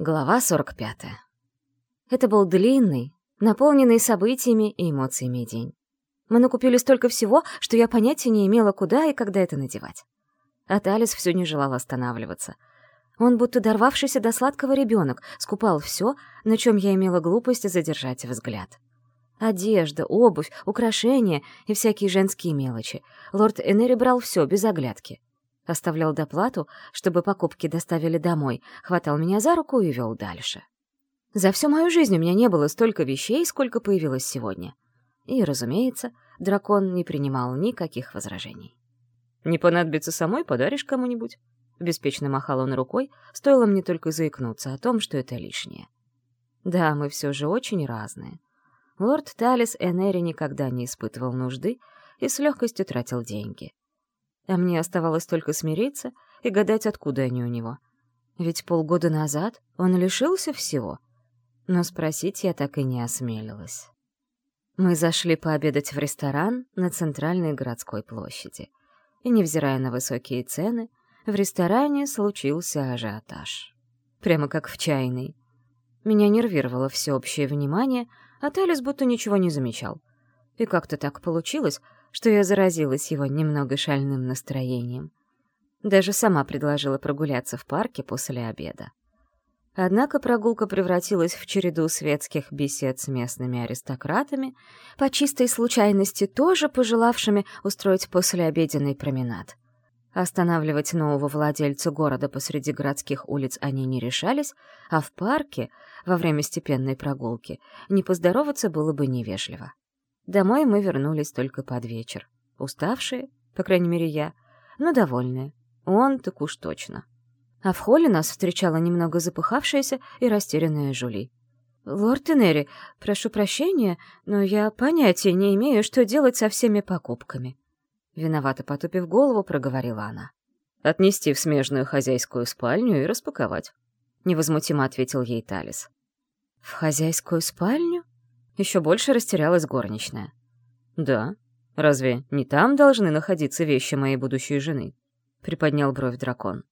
Глава 45. Это был длинный, наполненный событиями и эмоциями день. Мы накупили столько всего, что я понятия не имела, куда и когда это надевать. А Талис все не желал останавливаться. Он, будто дорвавшийся до сладкого ребенок, скупал все, на чем я имела глупость задержать взгляд. Одежда, обувь, украшения и всякие женские мелочи. Лорд Энери брал все без оглядки. Оставлял доплату, чтобы покупки доставили домой, хватал меня за руку и вел дальше. За всю мою жизнь у меня не было столько вещей, сколько появилось сегодня. И, разумеется, дракон не принимал никаких возражений. «Не понадобится самой, подаришь кому-нибудь?» Беспечно махал он рукой, стоило мне только заикнуться о том, что это лишнее. Да, мы все же очень разные. Лорд Талис Энери никогда не испытывал нужды и с легкостью тратил деньги. А мне оставалось только смириться и гадать, откуда они у него. Ведь полгода назад он лишился всего. Но спросить я так и не осмелилась. Мы зашли пообедать в ресторан на центральной городской площади. И, невзирая на высокие цены, в ресторане случился ажиотаж. Прямо как в чайной. Меня нервировало всеобщее внимание, а Талис будто ничего не замечал. И как-то так получилось, что я заразилась его немного шальным настроением. Даже сама предложила прогуляться в парке после обеда. Однако прогулка превратилась в череду светских бесед с местными аристократами, по чистой случайности тоже пожелавшими устроить послеобеденный променад. Останавливать нового владельца города посреди городских улиц они не решались, а в парке, во время степенной прогулки, не поздороваться было бы невежливо. Домой мы вернулись только под вечер. Уставшие, по крайней мере я, но довольные. Он так уж точно. А в холле нас встречала немного запыхавшаяся и растерянная Жули. «Лорд Тенери, прошу прощения, но я понятия не имею, что делать со всеми покупками». Виновато потупив голову, проговорила она. «Отнести в смежную хозяйскую спальню и распаковать», — невозмутимо ответил ей Талис. «В хозяйскую спальню?» Еще больше растерялась горничная. «Да. Разве не там должны находиться вещи моей будущей жены?» — приподнял бровь дракон.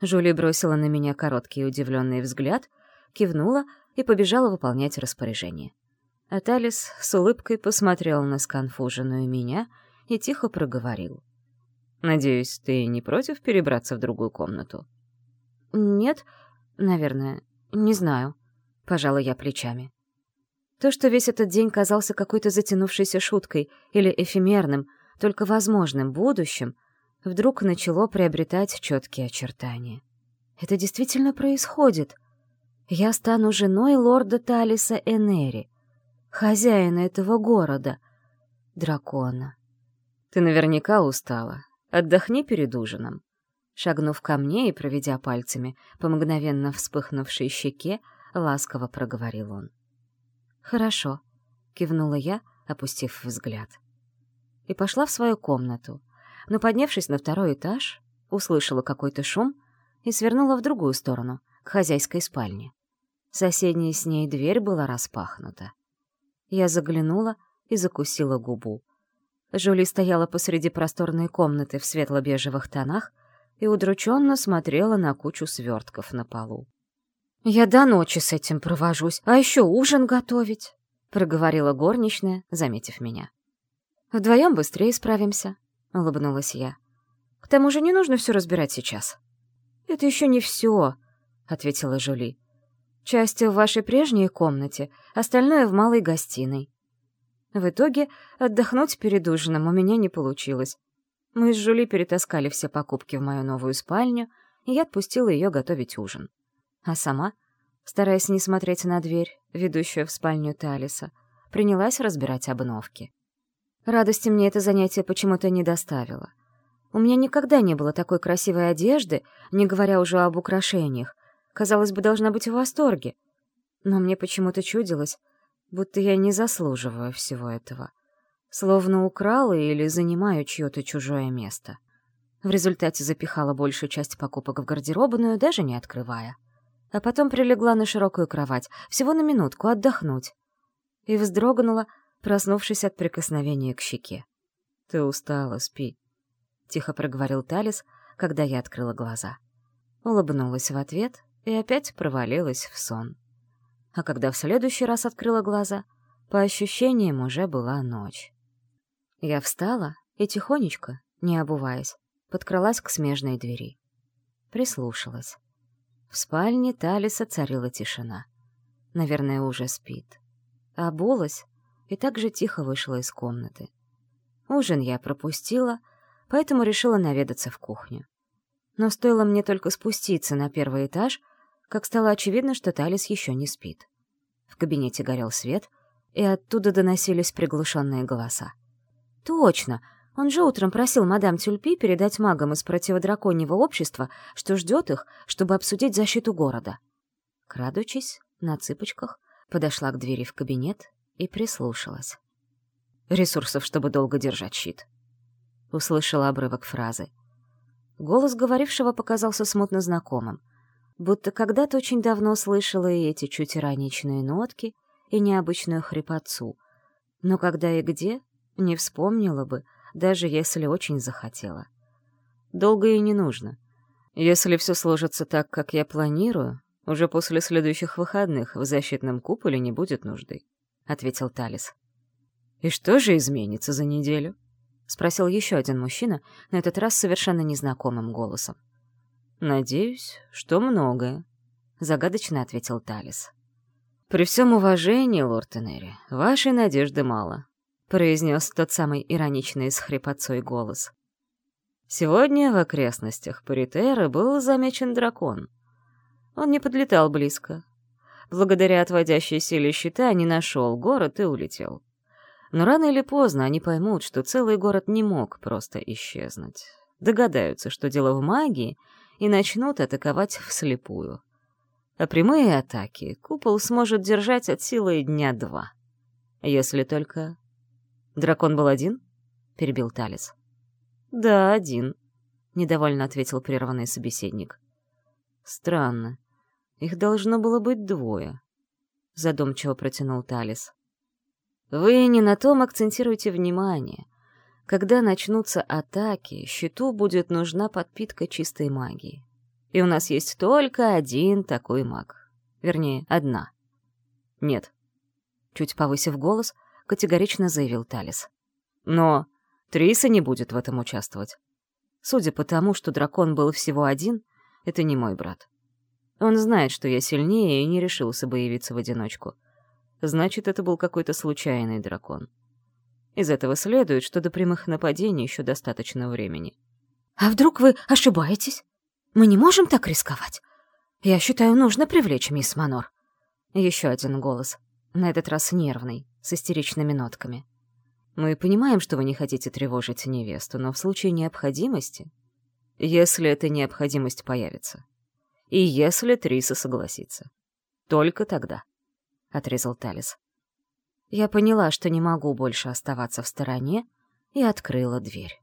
Жули бросила на меня короткий удивленный взгляд, кивнула и побежала выполнять распоряжение. Аталис с улыбкой посмотрел на сконфуженную меня и тихо проговорил. «Надеюсь, ты не против перебраться в другую комнату?» «Нет, наверное, не знаю», — пожала я плечами. То, что весь этот день казался какой-то затянувшейся шуткой или эфемерным, только возможным будущим, вдруг начало приобретать четкие очертания. Это действительно происходит. Я стану женой лорда Талиса Энери, хозяина этого города, дракона. Ты наверняка устала. Отдохни перед ужином. Шагнув ко мне и проведя пальцами по мгновенно вспыхнувшей щеке, ласково проговорил он. «Хорошо», — кивнула я, опустив взгляд. И пошла в свою комнату, но, поднявшись на второй этаж, услышала какой-то шум и свернула в другую сторону, к хозяйской спальне. Соседняя с ней дверь была распахнута. Я заглянула и закусила губу. Жули стояла посреди просторной комнаты в светло-бежевых тонах и удрученно смотрела на кучу свертков на полу. «Я до ночи с этим провожусь, а еще ужин готовить», — проговорила горничная, заметив меня. «Вдвоем быстрее справимся», — улыбнулась я. «К тому же не нужно все разбирать сейчас». «Это еще не все», — ответила Жули. «Часть в вашей прежней комнате, остальное в малой гостиной». В итоге отдохнуть перед ужином у меня не получилось. Мы с Жули перетаскали все покупки в мою новую спальню, и я отпустила ее готовить ужин а сама, стараясь не смотреть на дверь, ведущую в спальню Талиса, принялась разбирать обновки. Радости мне это занятие почему-то не доставило. У меня никогда не было такой красивой одежды, не говоря уже об украшениях. Казалось бы, должна быть в восторге. Но мне почему-то чудилось, будто я не заслуживаю всего этого. Словно украла или занимаю чье-то чужое место. В результате запихала большую часть покупок в гардеробную, даже не открывая а потом прилегла на широкую кровать, всего на минутку, отдохнуть. И вздрогнула, проснувшись от прикосновения к щеке. «Ты устала, спи», — тихо проговорил Талис, когда я открыла глаза. Улыбнулась в ответ и опять провалилась в сон. А когда в следующий раз открыла глаза, по ощущениям уже была ночь. Я встала и тихонечко, не обуваясь, подкралась к смежной двери. Прислушалась. В спальне Талиса царила тишина. Наверное, уже спит. Обулась и так же тихо вышла из комнаты. Ужин я пропустила, поэтому решила наведаться в кухню. Но стоило мне только спуститься на первый этаж, как стало очевидно, что Талис еще не спит. В кабинете горел свет, и оттуда доносились приглушенные голоса. «Точно! Он же утром просил мадам Тюльпи передать магам из противодраконьего общества, что ждет их, чтобы обсудить защиту города». Крадучись, на цыпочках, подошла к двери в кабинет и прислушалась. «Ресурсов, чтобы долго держать щит», — услышала обрывок фразы. Голос говорившего показался смутно знакомым, будто когда-то очень давно слышала и эти чуть ироничные нотки, и необычную хрипотцу, но когда и где, не вспомнила бы, даже если очень захотела. Долго и не нужно. Если все сложится так, как я планирую, уже после следующих выходных в защитном куполе не будет нужды, — ответил Талис. «И что же изменится за неделю?» — спросил еще один мужчина, на этот раз совершенно незнакомым голосом. «Надеюсь, что многое», — загадочно ответил Талис. «При всем уважении, лорд Тенери, вашей надежды мало», — произнес тот самый ироничный с хрипотцой голос. «Сегодня в окрестностях Паритера был замечен дракон. Он не подлетал близко. Благодаря отводящей силе щита не нашел город и улетел. Но рано или поздно они поймут, что целый город не мог просто исчезнуть. Догадаются, что дело в магии, и начнут атаковать вслепую. А прямые атаки купол сможет держать от силы дня два. Если только... «Дракон был один?» — перебил Талис. «Да, один», — недовольно ответил прерванный собеседник. «Странно. Их должно было быть двое», — задумчиво протянул Талис. Вы не на том акцентируете внимание. Когда начнутся атаки, щиту будет нужна подпитка чистой магии. И у нас есть только один такой маг. Вернее, одна. Нет. Чуть повысив голос, категорично заявил Талис. Но Триса не будет в этом участвовать. Судя по тому, что дракон был всего один, это не мой брат. Он знает, что я сильнее и не решился бы явиться в одиночку. Значит, это был какой-то случайный дракон. Из этого следует, что до прямых нападений еще достаточно времени. «А вдруг вы ошибаетесь? Мы не можем так рисковать. Я считаю, нужно привлечь мисс Манор». Еще один голос, на этот раз нервный, с истеричными нотками. «Мы понимаем, что вы не хотите тревожить невесту, но в случае необходимости... Если эта необходимость появится. И если Триса согласится. Только тогда» отрезал Талис. Я поняла, что не могу больше оставаться в стороне, и открыла дверь.